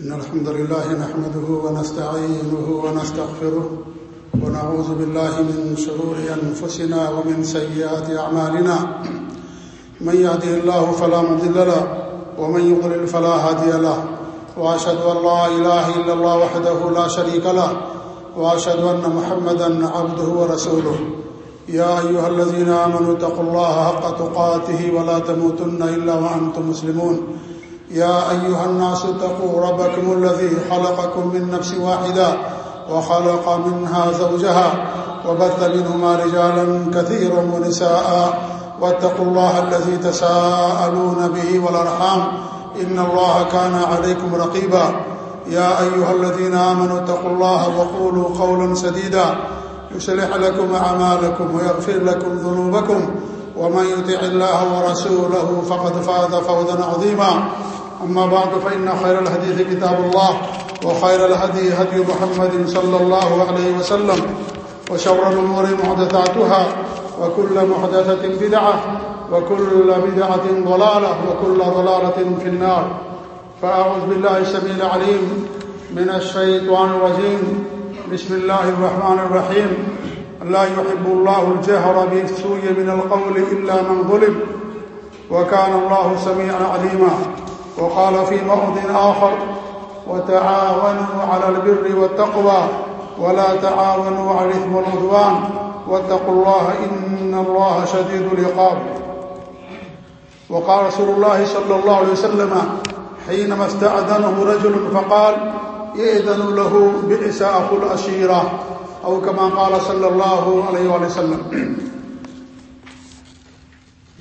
إن الحمد لله نحمده ونستعينه ونستغفره ونعوذ بالله من شرور أنفسنا ومن سيئات أعمالنا. من يهده الله فلا مضل له ومن يضلل فلا هادي له. وأشهد أن لا إله إلا الله وحده لا شريك له. وأشهد أن محمدا عبده ورسوله. يا أيها الذين آمنوا اتقوا الله حق تقاته ولا تموتن إلا وأنتم مسلمون. يا أيها الناس اتقوا ربكم الذي خلقكم من نفس واحدة وخلق منها زوجها وبث منهما رجالا كثيرا ونساء واتقوا الله الذي تساءلون به والأرحام إن الله كان عليكم رقيبا يا أيها الذين آمنوا اتقوا الله وقولوا قولا سديدا يسلح لكم أعمالكم ويغفر لكم ذنوبكم ومن يطع الله ورسوله فقد فاز فوزا عظيما أما بعد، فإن خير الحديث كتاب الله، وخير الهدي هدي محمد صلى الله عليه وسلم، وشر الأمور محدثاتها، وكل محدثة بدعة، وكل بدعة ضلالة، وكل ضلالة في النار. فأعوذ بالله السميع العليم من الشيطان الرجيم. بسم الله الرحمن الرحيم. لا يحب الله الجهر بالسوء من القول إلا من ظلم، وكان الله سميعا عليما. وقال في موض آخر وتعاونوا على البر والتقوى ولا تعاونوا على الإثم والعدوان واتقوا الله إن الله شديد العقاب. وقال رسول الله صلى الله عليه وسلم حينما استأذنه رجل فقال يأذن له بئس أخو الأشيرة أو كما قال صلى الله عليه وسلم.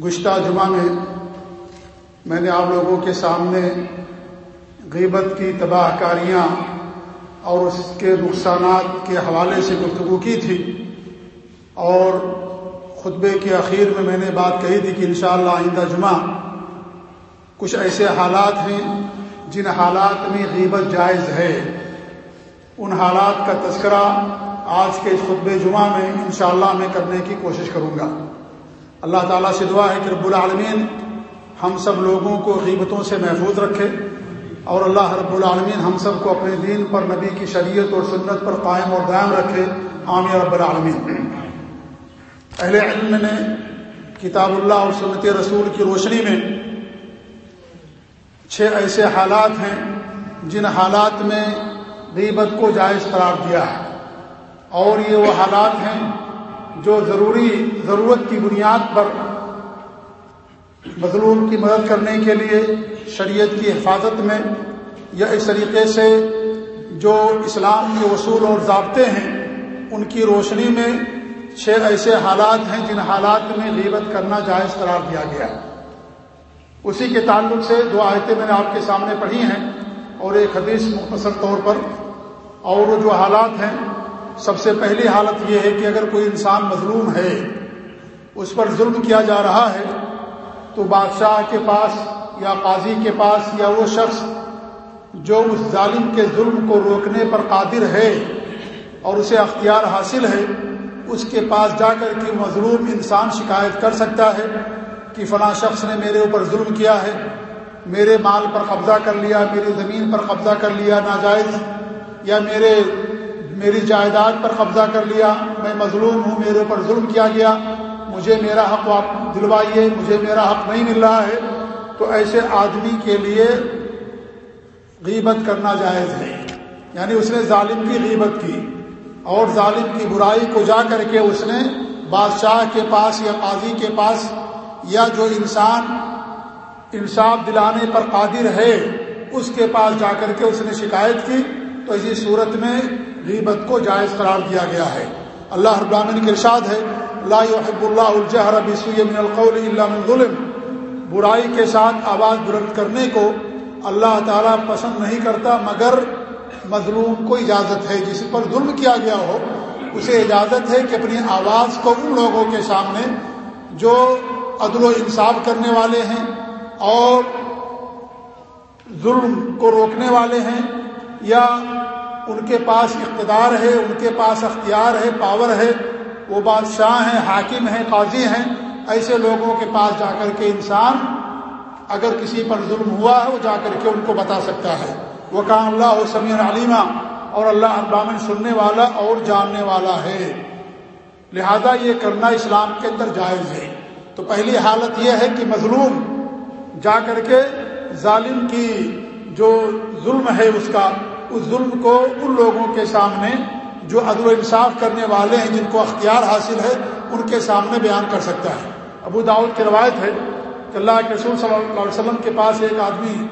گشتہ جمعہ میں میں نے آپ لوگوں کے سامنے غیبت کی تباہ کاریاں اور اس کے نقصانات کے حوالے سے گفتگو کی تھی اور خطبے کے اخیر میں میں نے بات کہی تھی کہ انشاءاللہ آئندہ جمعہ کچھ ایسے حالات ہیں جن حالات میں غیبت جائز ہے۔ ان حالات کا تذکرہ آج کے اس خطبے جمعہ میں انشاءاللہ میں کرنے کی کوشش کروں گا۔ اللہ تعالیٰ سے دعا ہے کہ رب العالمین ہم سب لوگوں کو غیبتوں سے محفوظ رکھے اور اللہ رب العالمین ہم سب کو اپنے دین پر نبی کی شریعت اور سنت پر قائم اور دائم رکھے۔ عامر رب العالمین۔ اہل علم نے کتاب اللہ اور سنت رسول کی روشنی میں چھ ایسے حالات ہیں جن حالات میں غیبت کو جائز قرار دیا ہے۔ اور یہ وہ حالات ہیں جو ضروری ضرورت کی بنیاد پر مظلوم کی مدد کرنے کے لیے شریعت کی حفاظت میں یا اس طریقے سے جو اسلام کے اصول اور ضابطے ہیں، ان کی روشنی میں چھ ایسے حالات ہیں جن حالات میں غیبت کرنا جائز قرار دیا گیا۔ اسی کے تعلق سے دو آیتیں میں نے آپ کے سامنے پڑھی ہیں اور ایک حدیث مختصر طور پر۔ اور وہ جو حالات ہیں، سب سے پہلی حالت یہ ہے کہ اگر کوئی انسان مظلوم ہے، اس پر ظلم کیا جا رہا ہے تو بادشاہ کے پاس یا قاضی کے پاس یا وہ شخص جو اس ظالم کے ظلم کو روکنے پر قادر ہے اور اسے اختیار حاصل ہے، اس کے پاس جا کر کے مظلوم انسان شکایت کر سکتا ہے کہ فلاں شخص نے میرے اوپر ظلم کیا ہے، میرے مال پر قبضہ کر لیا، میری زمین پر قبضہ کر لیا، ناجائز، یا میرے، میری جائیداد پر قبضہ کر لیا، میں مظلوم ہوں، میرے اوپر ظلم کیا گیا۔ مجھے میرا حق آپ دلوائیے، مجھے میرا حق نہیں مل رہا ہے، تو ایسے آدمی کے لیے غیبت کرنا جائز ہے۔ یعنی اس نے ظالم کی غیبت کی اور ظالم کی برائی کو جا کر کے اس نے بادشاہ کے پاس یا قاضی کے پاس یا جو انسان انصاف دلانے پر قادر ہے، اس کے پاس جا کر کے اس نے شکایت کی۔ تو اسی صورت میں غیبت کو جائز قرار دیا گیا ہے۔ اللہ ابامن کے ارشاد ہے لا يحب اللہ الجہر بسوء من القول الا من ظلم۔ برائی کے ساتھ آواز بلند کرنے کو اللہ تعالیٰ پسند نہیں کرتا، مگر مظلوم کو اجازت ہے۔ جس پر ظلم کیا گیا ہو، اسے اجازت ہے کہ اپنی آواز کو ان لوگوں کے سامنے جو عدل و انصاف کرنے والے ہیں اور ظلم کو روکنے والے ہیں، یا ان کے پاس اقتدار ہے، ان کے پاس اختیار ہے، پاور ہے وہ بادشاہ ہیں، حاکم ہیں، قاضی ہیں، ایسے لوگوں کے پاس جا کر کے انسان اگر کسی پر ظلم ہوا ہے، وہ جا کر کے ان کو بتا سکتا ہے۔ وہ کام اللہ سمیر علیمہ اور اللہ ابامن سننے والا اور جاننے والا ہے۔ لہذا یہ کرنا اسلام کے اندر جائز ہے۔ تو پہلی حالت یہ ہے کہ مظلوم جا کر کے ظالم کی جو ظلم ہے اس کا، اس ظلم کو ان لوگوں کے سامنے جو عدل و انصاف کرنے والے ہیں، جن کو اختیار حاصل ہے، ان کے سامنے بیان کر سکتا ہے۔ ابو داود کی روایت ہے کہ اللہ کے رسول صلی اللہ علیہ وسلم کے پاس ایک آدمی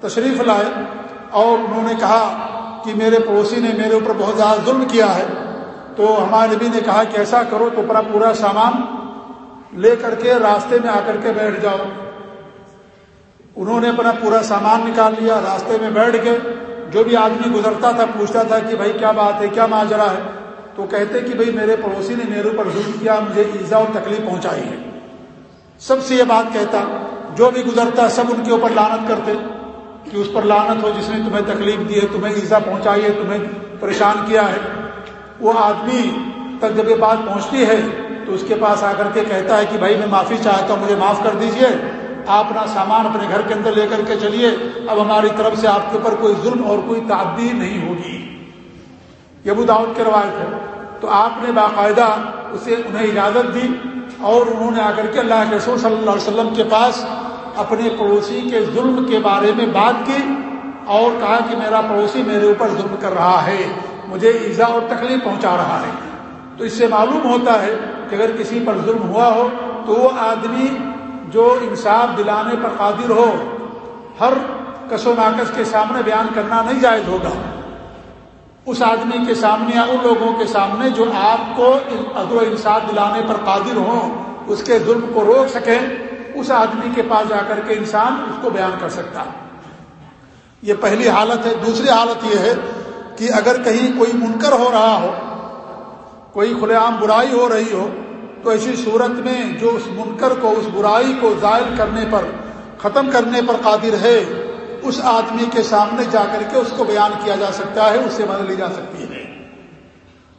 تشریف لائے اور انہوں نے کہا کہ میرے پڑوسی نے میرے اوپر بہت زیادہ ظلم کیا ہے۔ تو ہمارے نبی نے کہا کہ ایسا کرو تو اپنا پورا سامان لے کر کے راستے میں آ کر کے بیٹھ جاؤ۔ انہوں نے اپنا پورا سامان نکال لیا، راستے میں بیٹھ کے جو بھی آدمی گزرتا تھا، پوچھتا تھا کہ بھائی کیا بات ہے، کیا ماجرا ہے؟ تو کہتے کہ بھائی میرے پڑوسی نے میرے اوپر ظلم کیا، مجھے ایزا اور تکلیف پہنچائی ہے۔ سب سے یہ بات کہتا، جو بھی گزرتا، سب ان کے اوپر لانت کرتے کہ اس پر لانت ہو، جس نے تمہیں تکلیف دی ہے، تمہیں ایزا پہنچائی ہے، تمہیں پریشان کیا ہے۔ وہ آدمی تک جب یہ بات پہنچتی ہے، تو اس کے پاس آ کر کے کہتا ہے کہ بھائی میں معافی چاہتا ہوں، مجھے معاف کر دیجیے۔ اپنا سامان اپنے گھر کے اندر لے کر کے چلیے، اب ہماری طرف سے آپ کے اوپر کوئی ظلم اور کوئی تعدی نہیں ہوگی۔ یہ ابو داؤد کی روایت ہے۔ تو آپ نے باقاعدہ اسے انہیں اجازت دی اور انہوں نے آ کر کے اللہ کے رسول صلی اللہ علیہ وسلم کے پاس اپنے پڑوسی کے ظلم کے بارے میں بات کی اور کہا کہ میرا پڑوسی میرے اوپر ظلم کر رہا ہے، مجھے ایزا اور تکلیف پہنچا رہا ہے۔ تو اس سے معلوم ہوتا ہے کہ اگر کسی پر ظلم ہوا ہو تو وہ آدمی جو انصاف دلانے پر قادر ہو، ہر کس و ناقص کے سامنے بیان کرنا نہیں جائز ہوگا۔ اس آدمی کے سامنے یا ان لوگوں کے سامنے جو آپ کو عدل و انصاف دلانے پر قادر ہوں، اس کے ظلم کو روک سکیں اس آدمی کے پاس جا کر کے انسان اس کو بیان کر سکتا۔ یہ پہلی حالت ہے۔ دوسری حالت یہ ہے کہ اگر کہیں کوئی منکر ہو رہا ہو، کوئی کھلے عام برائی ہو رہی ہو تو ایسی صورت میں جو اس منکر کو، اس برائی کو زائل کرنے پر، ختم کرنے پر قادر ہے، اس آدمی کے سامنے جا کر کے اس کو بیان کیا جا سکتا ہے، اس سے مدد لی جا سکتی ہے۔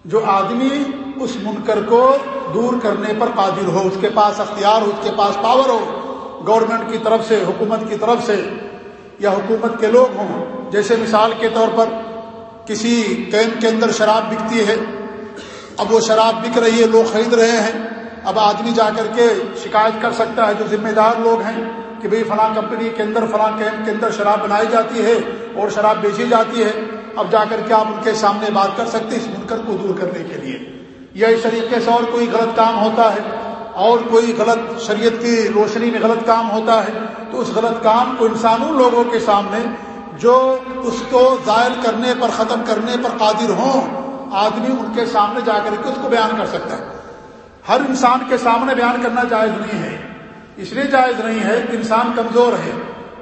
جو آدمی اس منکر کو دور کرنے پر قادر ہو، اس کے پاس اختیار ہو، اس کے پاس پاور ہو گورنمنٹ کی طرف سے، حکومت کی طرف سے، یا حکومت کے لوگ ہوں، جیسے مثال کے طور پر کسی کیمپ کے اندر شراب بکتی ہے اب وہ شراب بک رہی ہے، لوگ خرید رہے ہیں۔ اب آدمی جا کر کے شکایت کر سکتا ہے، جو ذمہ دار لوگ ہیں کہ بھئی فلاں کمپنی کے اندر، فلاں کیمپ کے اندر شراب بنائی جاتی ہے اور شراب بیچی جاتی ہے۔ اب جا کر کے آپ ان کے سامنے بات کر سکتے اس منکر کو دور کرنے کے لیے۔ یا اس طریقے سے اور کوئی غلط کام ہوتا ہے، اور کوئی غلط شریعت کی روشنی میں غلط کام ہوتا ہے، تو اس غلط کام کو انسانوں لوگوں کے سامنے، جو اس کو ظاہر کرنے پر، ختم کرنے پر قادر ہوں آدمی ان کے سامنے جا کر کے اس کو بیان کر سکتا ہے۔ ہر انسان کے سامنے بیان کرنا جائز نہیں ہے۔ اس لیے جائز نہیں ہے کہ انسان کمزور ہے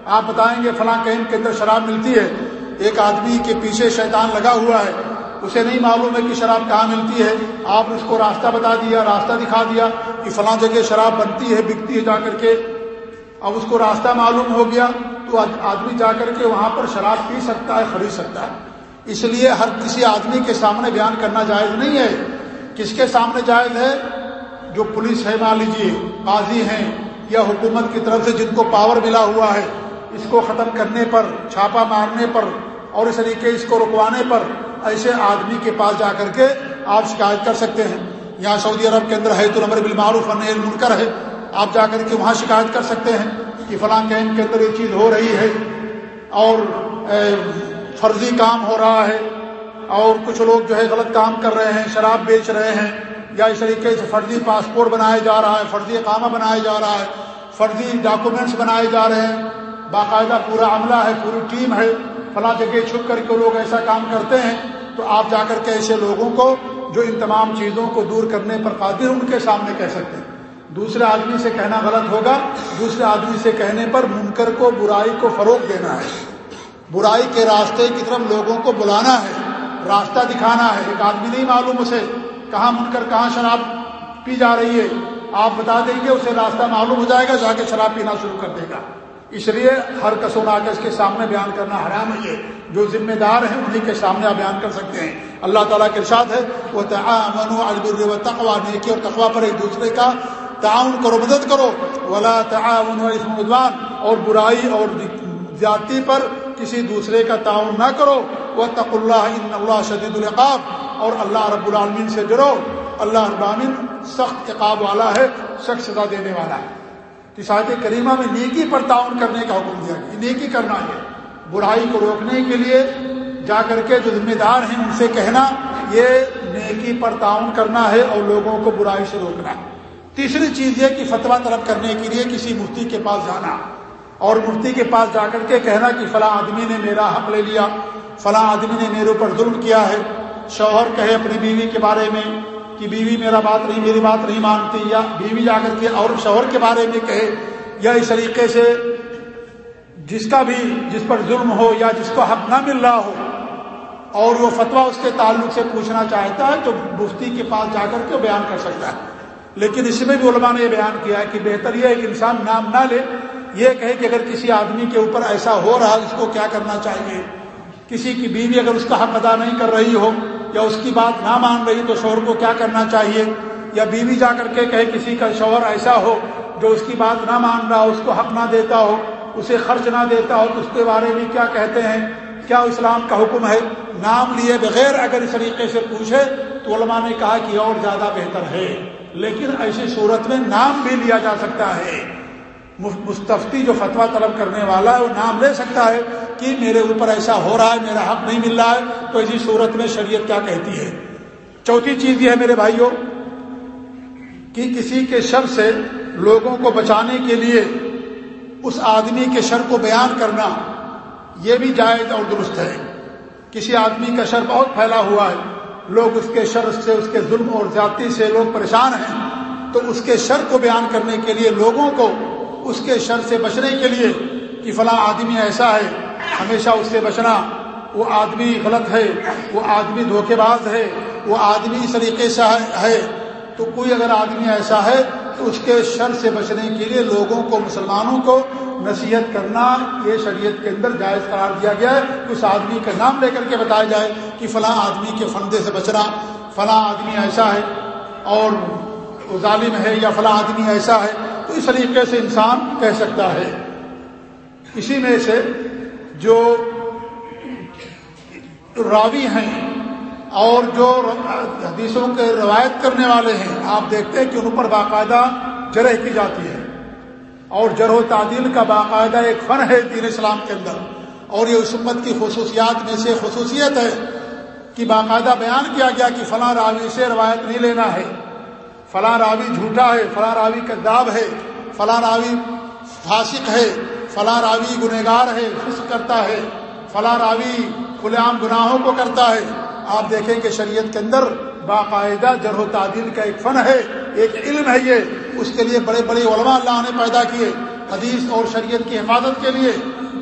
آپ بتائیں گے فلاں کیمپ کے اندر شراب ملتی ہے، ایک آدمی کے پیچھے شیطان لگا ہوا ہے، اسے نہیں معلوم ہے کہ شراب کہاں ملتی ہے۔ آپ اس کو راستہ بتا دیا، راستہ دکھا دیا کہ فلاں جگہ شراب بنتی ہے، بکتی ہے جا کر کے۔ اب اس کو راستہ معلوم ہو گیا تو آدمی جا کر کے وہاں پر شراب پی سکتا ہے، خرید سکتا ہے۔ اس لیے ہر کسی آدمی کے سامنے بیان کرنا جائز نہیں ہے۔ کس کے سامنے جائز ہے؟ جو پولیس ہے مان لیجیے قاضی ہیں یا حکومت کی طرف سے جن کو پاور ملا ہوا ہے، اس کو ختم کرنے پر چھاپا مارنے پر اور اس طریقے اس کو رکوانے پر ایسے آدمی کے پاس جا کر کے آپ شکایت کر سکتے ہیں۔ یہاں سعودی عرب کے اندر ہے تو نمبر بالمعروف انل منکر ہے۔ آپ جا کر کے وہاں شکایت کر سکتے ہیں کہ فلاں کیمپ کے اندر یہ چیز ہو رہی ہے اور فرضی کام ہو رہا ہے اور کچھ لوگ جو ہے غلط کام کر رہے ہیں، شراب بیچ رہے ہیں یا اس طریقے سے فرضی پاسپورٹ بنایا جا رہا ہے، فرضی اقامہ بنایا جا رہا ہے، فرضی ڈاکومنٹس بنائے جا رہے ہیں، باقاعدہ پورا عملہ ہے، پوری ٹیم ہے، فلاں جگہ چھپ کر کے لوگ ایسا کام کرتے ہیں تو آپ جا کر کے ایسے لوگوں کو جو ان تمام چیزوں کو دور کرنے پر قادر ان کے سامنے کہہ سکتے ہیں۔ دوسرے آدمی سے کہنا غلط ہوگا، دوسرے آدمی سے کہنے پر منکر کو، برائی کو فروغ دینا ہے۔ برائی کے راستے کی طرف لوگوں کو بلانا ہے، راستہ دکھانا ہے۔ ایک آدمی نہیں معلوم اسے کہاں من کر کہاں شراب پی جا رہی ہے۔ آپ بتا دیں گے، اسے راستہ معلوم ہو جائے گا، جا کے شراب پینا شروع کر دے گا۔ اس لیے ہر کسون آ کے کے سامنے بیان کرنا حرام ہے۔ جو ذمہ دار ہیں انہیں کے سامنے آپ بیان کر سکتے ہیں۔ اللہ تعالیٰ کے ارشاد ہے وہ تعاون و تقوا نیکی اور تقوا پر ایک دوسرے کا تعاون کرو، مدد کرو۔ ولا تعاون و اسم اور برائی اور زیادتی پر کسی دوسرے کا تعاون نہ کرو۔ وہ تق اللہ، ان اللہ شدید العقاب۔ اور اللہ رب العالمین سے جڑو اللہ رب العالمین سخت عقاب والا ہے، سخت سزا دینے والا ہے۔ تو کریمہ میں نیکی پر تعاون کرنے کا حکم دیا گیا۔ نیکی کرنا ہے۔ برائی کو روکنے کے لیے جا کر کے جو ذمہ دار ہیں، ان سے کہنا، یہ نیکی پر تعاون کرنا ہے اور لوگوں کو برائی سے روکنا ہے۔ تیسری چیز یہ کہ فتویٰ طلب کرنے کے لیے کسی مفتی کے پاس جانا۔ اور مفتی کے پاس جا کر کے کہنا کہ فلاں آدمی نے میرا حق لے لیا، فلاں آدمی نے میرے اوپر ظلم کیا ہے۔ شوہر کہے اپنی بیوی کے بارے میں کہ بیوی میرا بات نہیں، میری بات نہیں مانتی، یا بیوی جا کر کے اور شوہر کے بارے میں کہے، یا اس طریقے سے جس کا بھی جس پر ظلم ہو یا جس کو حق نہ مل رہا ہو، اور وہ فتویٰ اس کے تعلق سے پوچھنا چاہتا ہے تو مفتی کے پاس جا کر کے بیان کر سکتا ہے۔ لیکن اس میں بھی علماء نے یہ بیان کیا ہے کہ بہتر یہ ہے کہ انسان نام نہ لے یہ کہے کہ اگر کسی آدمی کے اوپر ایسا ہو رہا اس کو کیا کرنا چاہیے؟ کسی کی بیوی اگر اس کا حق ادا نہیں کر رہی ہو یا اس کی بات نہ مان رہی تو شوہر کو کیا کرنا چاہیے؟ یا بیوی جا کر کے کہے کسی کا شوہر ایسا ہو جو اس کی بات نہ مان رہا ہو، اس کو حق نہ دیتا ہو، اسے خرچ نہ دیتا ہو، تو اس کے بارے میں کیا کہتے ہیں؟ کیا اسلام کا حکم ہے؟ نام لیے بغیر اگر اس طریقے سے پوچھے تو علماء نے کہا کہ اور زیادہ بہتر ہے۔ لیکن ایسی صورت میں نام بھی لیا جا سکتا ہے۔ مستفتی جو فتویٰ طلب کرنے والا ہے، وہ نام لے سکتا ہے کہ میرے اوپر ایسا ہو رہا ہے، میرا حق نہیں مل رہا ہے، تو ایسی صورت میں شریعت کیا کہتی ہے؟ چوتھی چیز یہ ہے میرے بھائیوں، کہ کسی کے شر سے لوگوں کو بچانے کے لیے اس آدمی کے شر کو بیان کرنا یہ بھی جائز اور درست ہے۔ کسی آدمی کا شر بہت پھیلا ہوا ہے، لوگ اس کے شر سے، اس کے ظلم اور زیادتی سے لوگ پریشان ہیں، تو اس کے شر کو بیان کرنے کے لیے لوگوں کو اس کے شر سے بچنے کے لیے کہ فلاں آدمی ایسا ہے، ہمیشہ اس سے بچنا، وہ آدمی غلط ہے، وہ آدمی دھوکے باز ہے، وہ آدمی اس طریقے سے ہے۔ تو کوئی اگر آدمی ایسا ہے تو اس کے شر سے بچنے کے لیے لوگوں کو، مسلمانوں کو نصیحت کرنا، یہ شریعت کے اندر جائز قرار دیا گیا ہے اس آدمی کا نام لے کر کے بتایا جائے کہ فلاں آدمی کے فندے سے بچنا، فلاں آدمی ایسا ہے اور ظالم ہے یا فلاں آدمی ایسا ہے۔ اس طریقے سے انسان کہہ سکتا ہے؟ اسی میں سے جو راوی ہیں اور جو حدیثوں کے روایت کرنے والے ہیں، آپ دیکھتے ہیں کہ ان پر باقاعدہ جرح کی جاتی ہے۔ اور جرح و تعدیل کا باقاعدہ ایک فن ہے دین اسلام کے اندر۔ اور یہ اس امت کی خصوصیات میں سے خصوصیت ہے کہ باقاعدہ بیان کیا گیا کہ فلاں راوی سے روایت نہیں لینا ہے۔ فلاں راوی جھوٹا ہے، فلاں راوی کداب ہے، فلاں راوی فاسق ہے، فلاں راوی گنہگار ہے، فسق کرتا ہے، فلاں راوی کھلے عام گناہوں کو کرتا ہے۔ آپ دیکھیں کہ شریعت کے اندر باقاعدہ جرح و تعدیل کا ایک فن ہے، ایک علم ہے یہ۔ اس کے لیے بڑے بڑے علماء اللہ نے پیدا کیے، حدیث اور شریعت کی حفاظت کے لیے۔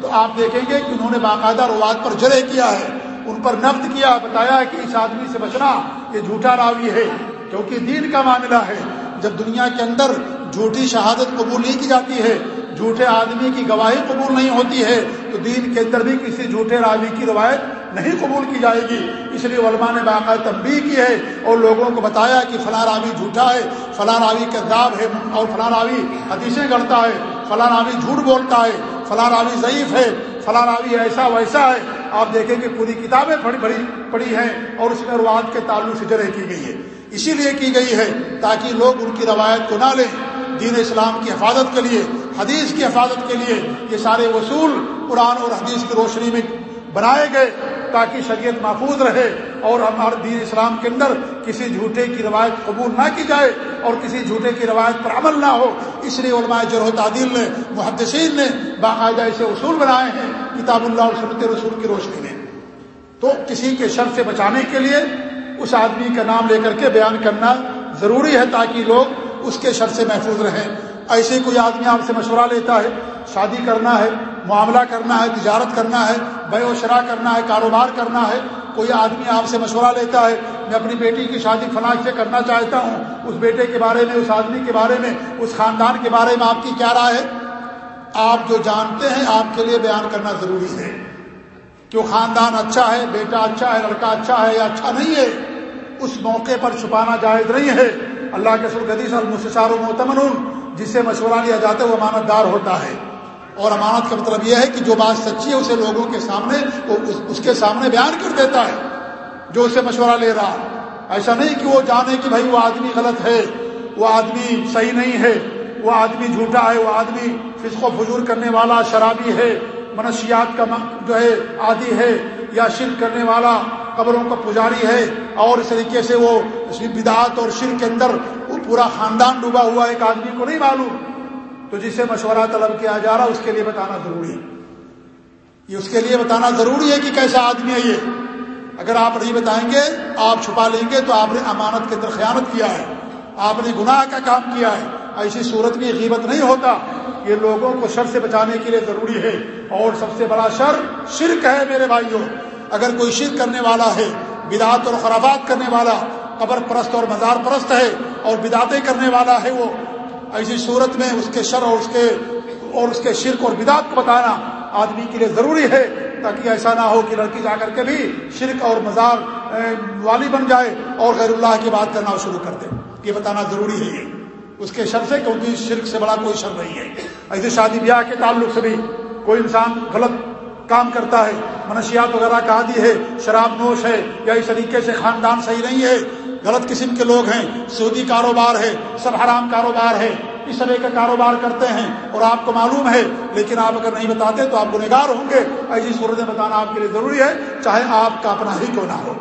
تو آپ دیکھیں گے کہ انہوں نے باقاعدہ رواد پر جرح کیا ہے، ان پر نفت کیا، بتایا کہ اس آدمی سے بچنا یہ جھوٹا راوی ہے۔ کیونکہ دین کا معاملہ ہے۔ جب دنیا کے اندر جھوٹی شہادت قبول نہیں کی جاتی ہے، جھوٹے آدمی کی گواہی قبول نہیں ہوتی ہے، تو دین کے اندر بھی کسی جھوٹے راوی کی روایت نہیں قبول کی جائے گی۔ اس لیے علماء نے باقاعدہ تنبیہ کی ہے اور لوگوں کو بتایا کہ فلاں راوی جھوٹا ہے، فلاں راوی کرداب ہے اور فلاں راوی حدیثیں گڑتا ہے، فلاں راوی جھوٹ بولتا ہے، فلاں راوی ضعیف ہے، فلاں راوی ایسا ویسا ہے۔ آپ دیکھیں کہ پوری کتابیں بڑی بڑی پڑھی ہیں اور اس میں روایت کے تعلق سے جرح کی گئی ہے۔ اسی لیے کی گئی ہے تاکہ لوگ ان کی روایت کو نہ لیں دین اسلام کی حفاظت کے لیے، حدیث کی حفاظت کے لیے یہ سارے وصول قرآن اور حدیث کی روشنی میں بنائے گئے تاکہ شریعت محفوظ رہے اور ہمارے دین اسلام کے اندر کسی جھوٹے کی روایت قبول نہ کی جائے اور کسی جھوٹے کی روایت پر عمل نہ ہو۔ اس لیے علماء جرح تعدیل نے، محدثین نے باقاعدہ ایسے اصول بنائے ہیں، کتاب اللہ اور سنت رسول کی روشنی میں۔ تو کسی کے شر سے بچانے کے لیے اس آدمی کا نام لے کر کے بیان کرنا ضروری ہے تاکہ لوگ اس کے شر سے محفوظ رہیں۔ ایسے کوئی آدمی آپ سے مشورہ لیتا ہے، شادی کرنا ہے، معاملہ کرنا ہے، تجارت کرنا ہے، بے و شرح کرنا ہے، کاروبار کرنا ہے، کوئی آدمی آپ سے مشورہ لیتا ہے، میں اپنی بیٹی کی شادی فلاں سے کرنا چاہتا ہوں، اس بیٹے کے بارے میں، اس آدمی کے بارے میں، اس خاندان کے بارے میں آپ کی کیا رائے ہے؟ آپ جو جانتے ہیں، آپ کے لیے بیان کرنا ضروری ہے۔ کہ وہ خاندان اچھا ہے، بیٹا اچھا ہے، لڑکا اچھا ہے یا اچھا نہیں ہے اس موقع پر چھپانا جائز نہیں ہے۔ اللہ کے سرگدی سر و محتمن جسے مشورہ لیا جاتا ہے، وہ امانت دار ہوتا ہے۔ اور امانت کا مطلب یہ ہے کہ جو بات سچی ہے، اسے لوگوں کے سامنے، وہ اس کے سامنے بیان کر دیتا ہے، جو اسے مشورہ لے رہا ایسا نہیں کہ وہ جانے کہ بھائی وہ آدمی غلط ہے، وہ آدمی صحیح نہیں ہے، وہ آدمی جھوٹا ہے، وہ آدمی فسق و فجور کرنے والا، شرابی ہے، منشیات کا جو ہے، عادی ہے۔ یا شرک کرنے والا قبروں کا پجاری ہے اور اس طریقے سے وہ بدعات اور شرک کے اندر وہ پورا خاندان ڈوبا ہوا ایک آدمی کو نہیں معلوم۔ تو جسے مشورہ طلب کیا جا رہا، اس کے لیے بتانا ضروری ہے۔ یہ اس کے لیے بتانا ضروری ہے کہ کیسا آدمی ہے یہ۔ اگر آپ نہیں بتائیں گے، آپ چھپا لیں گے تو آپ نے امانت کے اندر خیانت کیا ہے۔ آپ نے گناہ کا کام کیا ہے۔ ایسی صورت میں غیبت نہیں ہوتا۔ یہ لوگوں کو شر سے بچانے کے لیے ضروری ہے۔ اور سب سے بڑا شر شرک ہے میرے بھائیوں۔ اگر کوئی شرک کرنے والا ہے، بدعت اور خرابات کرنے والا، قبر پرست اور مزار پرست ہے اور بدعتیں کرنے والا ہے وہ، ایسی صورت میں اس کے شر اور اس کے، اور اس کے شرک اور بدعت کو بتانا آدمی کے لیے ضروری ہے تاکہ ایسا نہ ہو کہ لڑکی جا کر کے بھی شرک اور مزار والی بن جائے اور غیر اللہ کی بات کرنا شروع کر دے۔ یہ بتانا ضروری ہے یہ۔ اس کے شر سے، کیونکہ شرک سے بڑا کوئی شر نہیں ہے۔ ایسے شادی بیاہ کے تعلق سے بھی کوئی انسان غلط کام کرتا ہے۔ منشیات وغیرہ کا عادی ہے، شراب نوش ہے، یا اس طریقے سے خاندان صحیح نہیں ہے۔ غلط قسم کے لوگ ہیں، سعودی کاروبار ہے، سب حرام کاروبار ہے۔ اس طرح کا کاروبار کرتے ہیں اور آپ کو معلوم ہے، لیکن آپ اگر نہیں بتاتے تو آپ گنےگار ہوں گے۔ ایسی صورتیں بتانا آپ کے لیے ضروری ہے، چاہے آپ کا اپنا ہی کیوں نہ ہو۔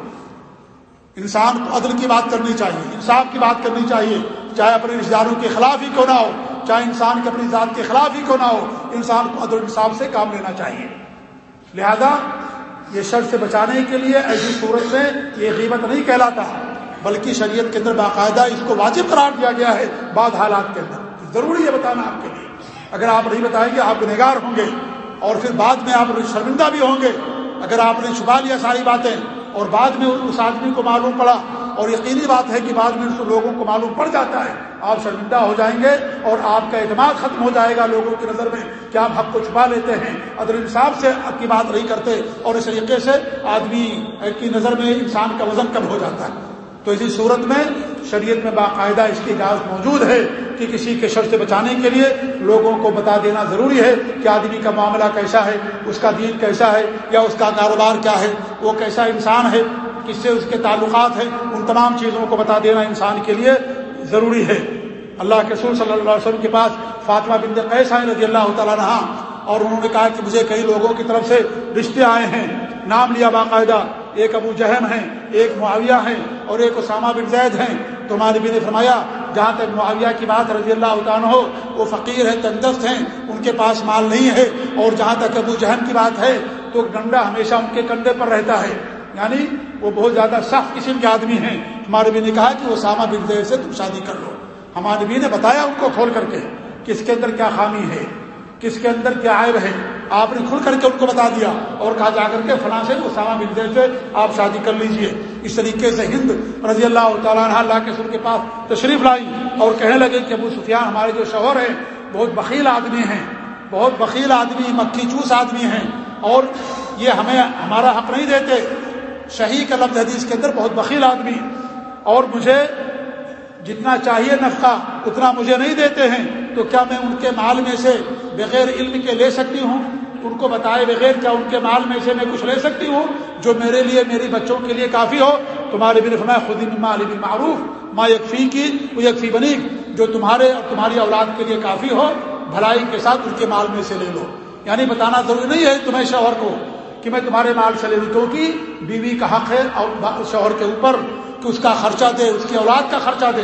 انسان کو عدل کی بات کرنی چاہیے، انصاف کی بات کرنی چاہیے۔ چاہے اپنے رشتے داروں کے خلاف ہی کیوں نہ ہو، چاہے انسان کے اپنی ذات کے خلاف ہی کیوں نہ ہو، انسان کو عدل انصاف سے کام لینا چاہیے۔ لہذا یہ شر سے بچانے کے لیے ایسی صورت میں یہ قیمت نہیں کہلاتا، بلکہ شریعت کے اندر باقاعدہ اس کو واجب قرار دیا گیا ہے بعض حالات کے اندر۔ ضروری ہے بتانا آپ کے لیے۔ اگر آپ نہیں بتائیں گے، آپ گنہگار ہوں گے اور پھر بعد میں آپ شرمندہ بھی ہوں گے۔ اگر آپ نے چھپا لیا ساری باتیں اور بعد میں اس آدمی کو معلوم پڑا اور یقینی بات ہے کہ بعد میں اس لوگوں کو معلوم پڑ جاتا ہے۔ آپ شرمندہ ہو جائیں گے اور آپ کا اعتماد ختم ہو جائے گا لوگوں کی نظر میں کہ آپ حق کو چھپا لیتے ہیں۔ عدل انصاف سے حق کی بات نہیں کرتے اور اس طریقے سے آدمی کی نظر میں انسان کا وزن کم ہو جاتا ہے۔ تو اسی صورت میں شریعت میں باقاعدہ اس کی اجازت موجود ہے کہ کسی کے شر سے بچانے کے لیے لوگوں کو بتا دینا ضروری ہے کہ آدمی کا معاملہ کیسا ہے، اس کا دین کیسا ہے یا اس کا کاروبار کیا ہے، وہ کیسا انسان ہے، کس سے اس کے تعلقات ہیں، ان تمام چیزوں کو بتا دینا انسان کے لیے ضروری ہے۔ اللہ کے سور صلی اللہ علیہ وسلم کے پاس فاطمہ بند قیس آئے رضی اللہ تعالیٰ رہا اور انہوں نے کہا کہ مجھے کئی لوگوں کی طرف سے رشتے آئے ہیں، نام لیا باقاعدہ۔ ایک ابو جہم ہیں، ایک معاویہ ہیں اور ایک اسامہ بن زید ہیں۔ تو نبی نے فرمایا، جہاں تک معاویہ کی بات رضی اللہ عنہ ہو وہ فقیر ہیں، تندرست ہیں، ان کے پاس مال نہیں ہے۔ اور جہاں تک ابو جہم کی بات ہے، تو ڈنڈا ہمیشہ ان کے کندھے پر رہتا ہے۔ یعنی وہ بہت زیادہ سخت قسم کے آدمی ہیں۔ ہمارے بھی نے کہا کہ وہ سامہ بن زید سے تم شادی کر لو۔ ہمارے بھی نے بتایا ان کو کھول کر کے، کس کے اندر کیا خامی ہے، کس کے اندر کیا عائب ہے۔ آپ نے کھل کر کے ان کو بتا دیا اور کہا جا کر کے فلاں سے اسامہ بن زید سے آپ شادی کر لیجیے۔ اس طریقے سے ہند رضی اللہ تعالیٰ عنہ اللہ کے سر کے پاس تشریف لائی اور کہنے لگے کہ ابو سفیان ہمارے جو شوہر ہیں، بہت بخیل آدمی ہیں، بہت بخیل آدمی مکھی چوس آدمی ہیں اور یہ ہمیں ہمارا حق نہیں دیتے۔ شہی کا لفظ حدیث کے اندر بہت بخیل آدمی اور مجھے جتنا چاہیے نفقہ اتنا مجھے نہیں دیتے ہیں، تو کیا میں ان کے مال میں سے بغیر علم کے لے سکتی ہوں؟ ان کو بتائے بغیر کیا ان کے مال میں سے میں کچھ لے سکتی ہوں جو میرے لیے میری بچوں کے لیے کافی ہو؟ تمہارے بھی فرمایا، خود مال معروف ما یکفی کی، وہ یکفی بنی، جو تمہارے اور تمہاری اولاد کے لیے کافی ہو، بھلائی کے ساتھ ان کے مال میں سے لے لو۔ یعنی بتانا ضروری نہیں ہے تمہیں شوہر کو، کہ میں تمہارے مال سے لے لوں۔ کیونکہ بیوی کا حق ہے اور شوہر کے اوپر کہ اس کا خرچہ دے، اس کی اولاد کا خرچہ دے۔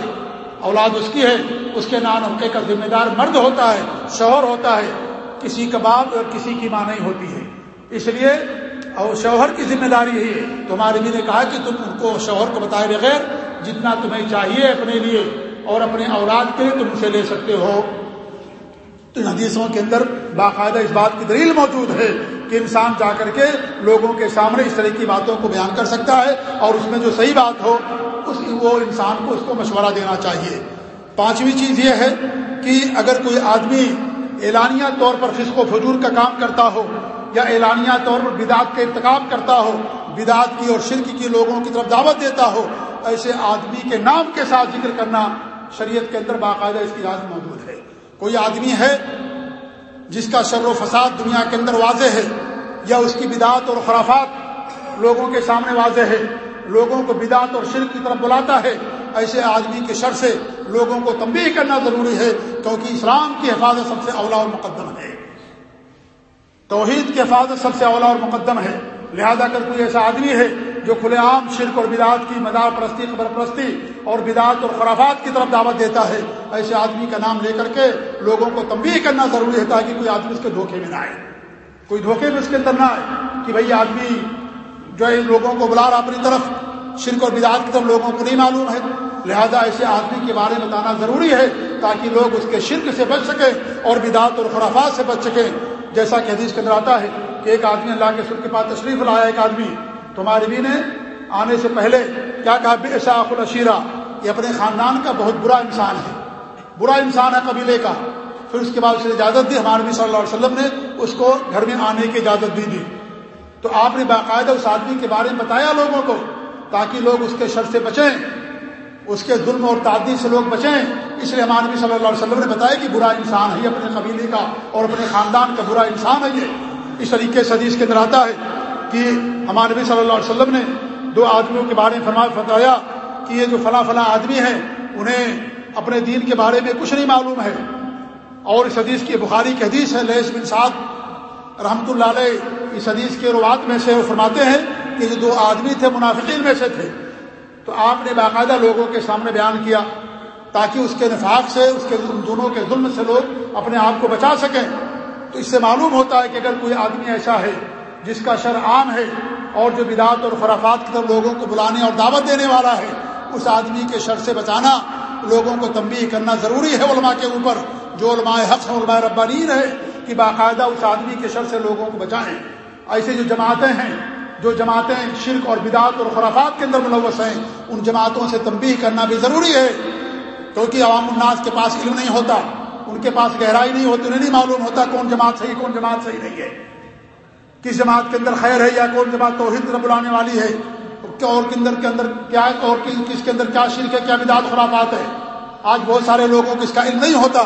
اولاد اس کی ہے، اس کے نان حقے کا ذمہ دار مرد ہوتا ہے، شوہر ہوتا ہے۔ کسی کا اور کسی کی ماں نہیں ہوتی ہے۔ اس لیے اور شوہر کی ذمہ داری ہے۔ تمہارے بھی نے کہا کہ تم ان کو شوہر کو بتائے بغیر جتنا تمہیں چاہیے اپنے لیے اور اپنے اولاد کے لیے تم اسے لے سکتے ہو۔ تو حدیثوں کے اندر باقاعدہ اس بات کی دلیل موجود ہے کہ انسان جا کر کے لوگوں کے سامنے اس طرح کی باتوں کو بیان کر سکتا ہے اور اس میں جو صحیح بات ہو، اس وہ انسان کو اس کو مشورہ دینا چاہیے۔ پانچویں چیز یہ ہے کہ اگر کوئی آدمی اعلانیہ طور پر فسق و فجور کا کام کرتا ہو یا اعلانیہ طور پر بدعت کا ارتکاب کرتا ہو، بدعت کی اور شرک کی لوگوں کی طرف دعوت دیتا ہو، ایسے آدمی کے نام کے ساتھ ذکر کرنا شریعت کے اندر باقاعدہ اس کی اجازت موجود ہے۔ کوئی آدمی ہے جس کا شر و فساد دنیا کے اندر واضح ہے یا اس کی بدعت اور خرافات لوگوں کے سامنے واضح ہے، لوگوں کو بدعت اور شرک کی طرف بلاتا ہے ایسے آدمی کے شر سے لوگوں کو تنبیہ کرنا ضروری ہے، کیونکہ اسلام کی حفاظت سب سے اولا اور مقدم ہے۔ توحید کی حفاظت سب سے اولا اور مقدم ہے۔ لہذا اگر کوئی ایسا آدمی ہے جو کھلے عام شرک اور بدعت کی، مدار پرستی خبر پرستی اور بدعت اور خرافات کی طرف دعوت دیتا ہے، ایسے آدمی کا نام لے کر کے لوگوں کو تنبیہ کرنا ضروری ہے تاکہ کوئی آدمی اس کے دھوکے میں نہ آئے۔ کوئی دھوکے میں اس کے اندر نہ آئے کہ بھائی آدمی جو ہے لوگوں کو بلا رہا اپنی طرف شرک اور بدعت کی طرف لوگوں کو نہیں معلوم ہے۔ لہذا ایسے آدمی کے بارے میں بتانا ضروری ہے تاکہ لوگ اس کے شرک سے بچ سکیں اور بدعت اور خرافات سے بچ سکیں۔ جیسا کہ حدیث کے اندر آتا ہے کہ ایک آدمی اللہ کے سر کے پاس تشریف لایا ایک آدمی۔ تمہاری بھی نے آنے سے پہلے کیا کہا؟ بے شاخ الشیرہ یہ اپنے خاندان کا بہت برا انسان ہے۔ برا انسان ہے قبیلے کا۔ پھر اس کے بعد اسے اجازت دی، ہمارے نبی صلی اللہ علیہ وسلم نے اس کو گھر میں آنے کی اجازت دی دی۔ تو آپ نے باقاعدہ اس آدمی کے بارے میں بتایا لوگوں کو۔ تاکہ لوگ اس کے شر سے بچیں، اس کے ظلم اور تعدی سے لوگ بچیں۔ اس لیے ہمارے نبی صلی اللہ علیہ وسلم نے بتایا کہ برا انسان ہے یہ اپنے قبیلے کا اور اپنے خاندان کا برا انسان ہے یہ۔ اس طریقے سے حدیث کے اندر آتا ہے کہ ہمارے نبی صلی اللہ علیہ وسلم نے دو آدمیوں کے بارے میں فرما بتایا کہ یہ جو فلاں فلاں آدمی ہیں، انہیں اپنے دین کے بارے میں کچھ نہیں معلوم ہے۔ اور اس حدیث کی بخاری کی حدیث ہے لیس بن سعد رحمۃ اللہ علیہ اس حدیث کے روات میں سے وہ فرماتے ہیں کہ جو دو آدمی تھے منافقین میں سے تھے۔ تو آپ نے باقاعدہ لوگوں کے سامنے بیان کیا تاکہ اس کے نفاق سے، اس کے دونوں کے ظلم سے لوگ اپنے آپ کو بچا سکیں۔ تو اس سے معلوم ہوتا ہے کہ اگر کوئی آدمی ایسا ہے جس کا شر عام ہے اور جو بدعت اور خرافات کی طرف لوگوں کو بلانے اور دعوت دینے والا ہے، اس آدمی کے شر سے بچانا، لوگوں کو تنبیہ کرنا ضروری ہے علماء کے اوپر۔ جو علماء حق ہیں، علماء ربانین ہے کہ باقاعدہ اس آدمی کے شر سے لوگوں کو بچائیں۔ ایسے جو جماعتیں ہیں جو جماعتیں شرک اور بدعت اور خرافات کے اندر ملوث ہیں، ان جماعتوں سے تنبیہ کرنا بھی ضروری ہے۔ کیونکہ عوام الناس کے پاس علم نہیں ہوتا، ان کے پاس گہرائی نہیں ہوتی، انہیں نہیں معلوم ہوتا کون جماعت صحیح، کون جماعت صحیح نہیں ہے۔ کس جماعت کے اندر خیر ہے یا کون جماعت توحید بلانے والی ہے اور کے اندر کے اندر کیا اور کس کے اندر کیا شرک ہے، کیا بدعت خرافات ہے۔ آج بہت سارے لوگوں کو اس کا علم نہیں ہوتا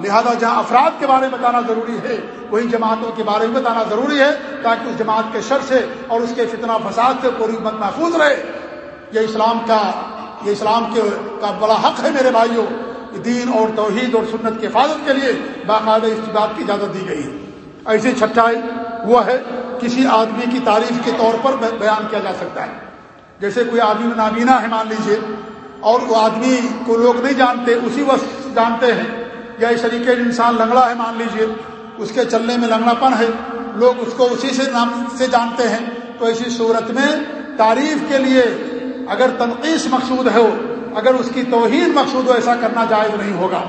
لہذا جہاں افراد کے بارے میں بتانا ضروری ہے وہی جماعتوں کے بارے میں بتانا ضروری ہے تاکہ اس جماعت کے شر سے اور اس کے فتنہ فساد سے پوری امت محفوظ رہے۔ یہ اسلام کا، یہ اسلام کے، کا بڑا حق ہے میرے بھائیوں دین اور توحید اور سنت کی حفاظت کے لیے باقاعدہ اس بات کی اجازت دی گئی ہے۔ ایسی چھٹائی وہ ہے، کسی آدمی کی تعریف کے طور پر بیان کیا جا سکتا ہے۔ جیسے کوئی آدمی نابینا ہے، مان لیجیے اور وہ آدمی کو لوگ نہیں جانتے، اسی وقت جانتے ہیں۔ یا اس طریقے سے انسان لنگڑا ہے، مان لیجیے اس کے چلنے میں لنگڑا پن ہے، لوگ اس کو اسی سے نام سے جانتے ہیں۔ تو ایسی صورت میں تعریف کے لیے اگر تنقید مقصود ہے اگر اس کی توہین مقصود ہو، ایسا کرنا جائز نہیں ہوگا۔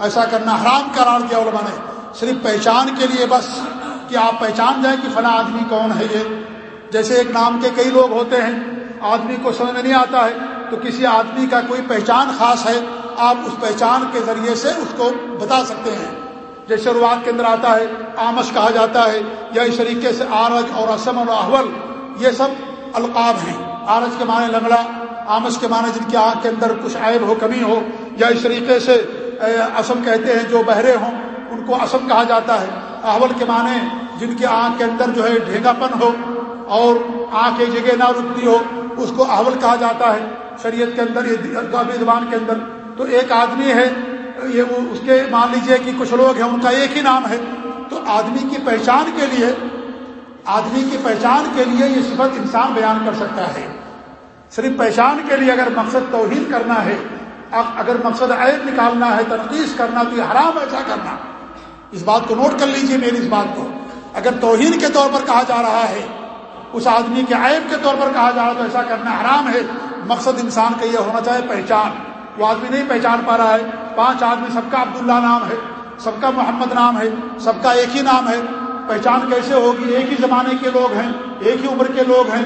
ایسا کرنا حرام قرار دیا علماء نے۔ صرف پہچان کے لیے بس کہ آپ پہچان جائیں کہ فلاں آدمی کون ہے یہ۔ جیسے ایک نام کے کئی لوگ ہوتے ہیں، آدمی کو سمجھ میں نہیں آتا ہے، تو کسی آدمی کا کوئی پہچان خاص ہے آپ اس پہچان کے ذریعے سے اس کو بتا سکتے ہیں۔ جیسے شروعات کے اندر آتا ہے، آمش کہا جاتا ہے، یا اس طریقے سے آرج اور اسم اور احول، یہ سب القاب ہیں۔ آرج کے معنی لنگڑا، آمش کے معنی جن کی آنکھ کے اندر کچھ عیب ہو، کمی ہو، یا اس طریقے سے اسم کہتے ہیں جو بہرے ہوں، ان کو اسم کہا جاتا ہے۔ احول کے معنی جن کی آنکھ کے اندر جو ہے ڈھیگا پن ہو اور آنکھ ایک جگہ نہ رکتی ہو، اس کو احول کہا جاتا ہے۔ شریعت کے اندر، یہ زبان کے اندر تو ایک آدمی ہے، یہ اس کے مان لیجیے کہ کچھ لوگ ہیں، ان کا ایک ہی نام ہے۔ تو آدمی کی پہچان کے لیے، آدمی کی پہچان کے لیے یہ صفت انسان بیان کر سکتا ہے۔ صرف پہچان کے لیے اگر مقصد توہین کرنا ہے اگر مقصد عیب نکالنا ہے، تنقید کرنا، تو یہ حرام ایسا کرنا؟ اس بات کو نوٹ کر لیجیے میری اس بات کو۔ اگر توہین کے طور پر کہا جا رہا ہے، اس آدمی کے عیب کے طور پر کہا جا رہا ہے، تو ایسا کرنا حرام ہے۔ مقصد انسان کا یہ ہونا چاہیے پہچان۔ وہ آدمی نہیں پہچان پا رہا ہے۔ پانچ آدمی، سب کا عبداللہ نام ہے، سب کا محمد نام ہے، سب کا ایک ہی نام ہے۔ پہچان کیسے ہوگی؟ ایک ہی زمانے کے لوگ ہیں، ایک ہی عمر کے لوگ ہیں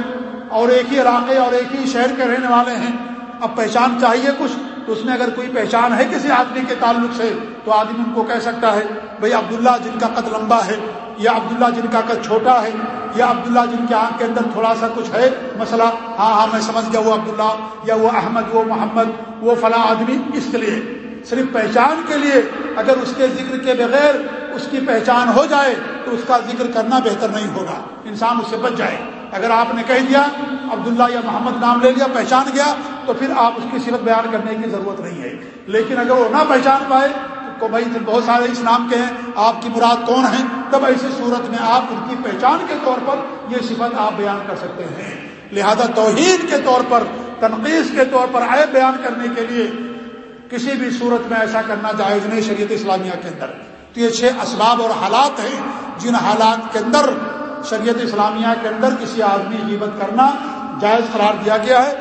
اور ایک ہی علاقے اور ایک ہی شہر کے رہنے والے ہیں۔ اب پہچان چاہیے کچھ۔ تو اس میں اگر کوئی پہچان ہے کسی آدمی کے تعلق سے، تو آدمی ان کو کہہ سکتا ہے، بھائی عبداللہ جن کا قد لمبا ہے یا عبداللہ جن کا قد چھوٹا ہے، یا عبداللہ جن کے آنکھ کے اندر تھوڑا سا کچھ ہے، مسئلہ ہاں ہاں میں سمجھ گیا، وہ عبداللہ یا وہ احمد، وہ محمد، وہ فلاں آدمی اس کے لیے، صرف پہچان کے لیے، اگر اس کے ذکر کے بغیر اس کی پہچان ہو جائے تو اس کا ذکر کرنا بہتر نہیں ہوگا، انسان اس سے بچ جائے۔ اگر آپ نے کہہ دیا، عبداللہ یا محمد نام لے لیا، پہچان گیا، تو پھر آپ اس کی صفت بیان کرنے کی ضرورت نہیں ہے۔ لیکن اگر وہ نہ پہچان پائے تو بھائی بہت سارے اس نام کے ہیں، آپ کی مراد کون ہیں؟ تب ایسی صورت میں آپ ان کی پہچان کے طور پر یہ صفت آپ بیان کر سکتے ہیں۔ لہذا توحید کے طور پر، تنقید کے طور پر عیب بیان کرنے کے لیے کسی بھی صورت میں ایسا کرنا جائز نہیں شریعت اسلامیہ کے اندر۔ تو یہ چھ اسباب اور حالات ہیں جن حالات کے اندر شریعت اسلامیہ کے اندر کسی آدمی غیبت کرنا جائز قرار دیا گیا ہے۔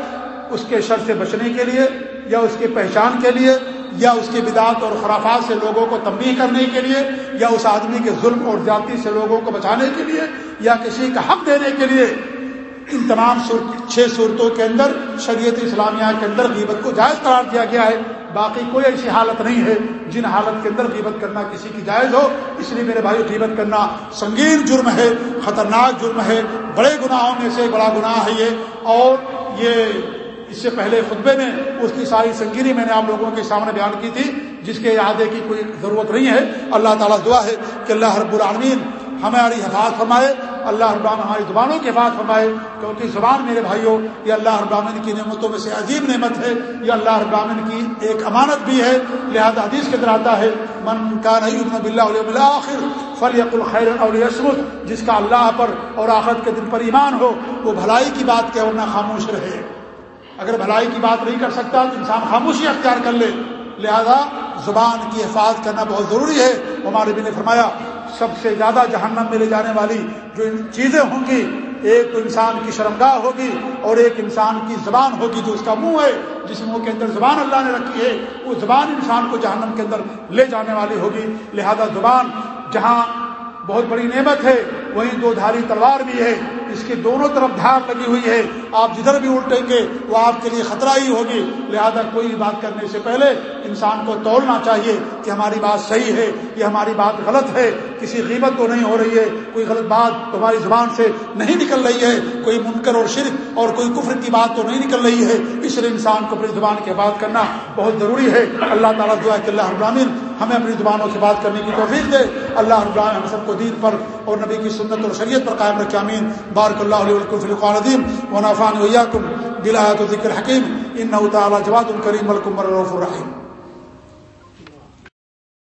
اس کے شر سے بچنے کے لیے یا اس کی پہچان کے لیے یا اس کی بدعت اور خرافات سے لوگوں کو تنبیہ کرنے کے لیے، یا اس آدمی کے ظلم اور جاتی سے لوگوں کو بچانے کے لیے، یا کسی کا حق دینے کے لیے، ان تمام چھ صورتوں کے اندر شریعت اسلامیہ کے اندر غیبت کو جائز قرار دیا گیا ہے۔ باقی کوئی ایسی حالت نہیں ہے جن حالت کے اندر غیبت کرنا کسی کی جائز ہو۔ اس لیے میرے بھائی غیبت کرنا سنگین جرم ہے، خطرناک جرم ہے۔ بڑے گناہوں میں سے بڑا گناہ ہے یہ۔ اور یہ اس سے پہلے خطبے میں اس کی ساری سنگینی میں نے آپ لوگوں کے سامنے بیان کی تھی، جس کے اعادے کی کوئی ضرورت نہیں ہے۔ اللہ تعالیٰ دعا ہے کہ اللہ رب العالمین ہماری حفاظت فرمائے، اللہ ابام ہماری زبانوں کی بات فرمائے، کیونکہ زبان میرے بھائیوں، یہ اللہ ابامن کی نعمتوں میں سے عجیب نعمت ہے، یہ اللہ ابامن کی ایک امانت بھی ہے۔ لہذا حدیث کے اندر آتا ہے، من کا نہیں بلّہ آخر فلیق الخیر اور یسمت جس کا اللہ پر اور آخرت کے دن پر ایمان ہو، وہ بھلائی کی بات کہ ورنہ خاموش رہے۔ اگر بھلائی کی بات نہیں کر سکتا تو انسان خاموشی اختیار کر لے۔ لہذا زبان کی حفاظت کرنا بہت ضروری ہے۔ ہمارے بھی نے فرمایا، سب سے زیادہ جہنم میں لے جانے والی جو چیزیں ہوں گی، ایک تو انسان کی شرمگاہ ہوگی اور ایک انسان کی زبان ہوگی جو اس کا منہ ہے، جس منہ کے اندر زبان اللہ نے رکھی ہے، وہ زبان انسان کو جہنم کے اندر لے جانے والی ہوگی۔ لہذا زبان، جہاں بہت بڑی نعمت ہے، وہیں دو دھاری تلوار بھی ہے۔ اس کی دونوں طرف دھار لگی ہوئی ہے۔ آپ جدھر بھی الٹیں گے، وہ آپ کے لیے خطرہ ہی ہوگی۔ لہذا کوئی بات کرنے سے پہلے انسان کو توڑنا چاہیے کہ ہماری بات صحیح ہے، یہ ہماری بات غلط ہے۔ کسی قیمت تو نہیں ہو رہی ہے، کوئی غلط بات تمہاری زبان سے نہیں نکل رہی ہے۔ کوئی منکر اور شرک اور کوئی کفر کی بات تو نہیں نکل رہی ہے۔ اس لیے انسان کو اپنی زبان کی بات کرنا بہت ضروری ہے۔ اللہ تعالیٰ دعا کہ اللہ ابراہین ہمیں اپنی زبانوں سے بات کرنے کی توفیق دے۔ اللہ رب ہم سب کو دین پر اور نبی کی سنت اور شریعت پر قائم رکھے امین بارک اللہ علیہ فلقین و نافان ویاکم بلاحت و ذکر حکیم ان تعالی جواد الکریم الکمر الرف الرحیم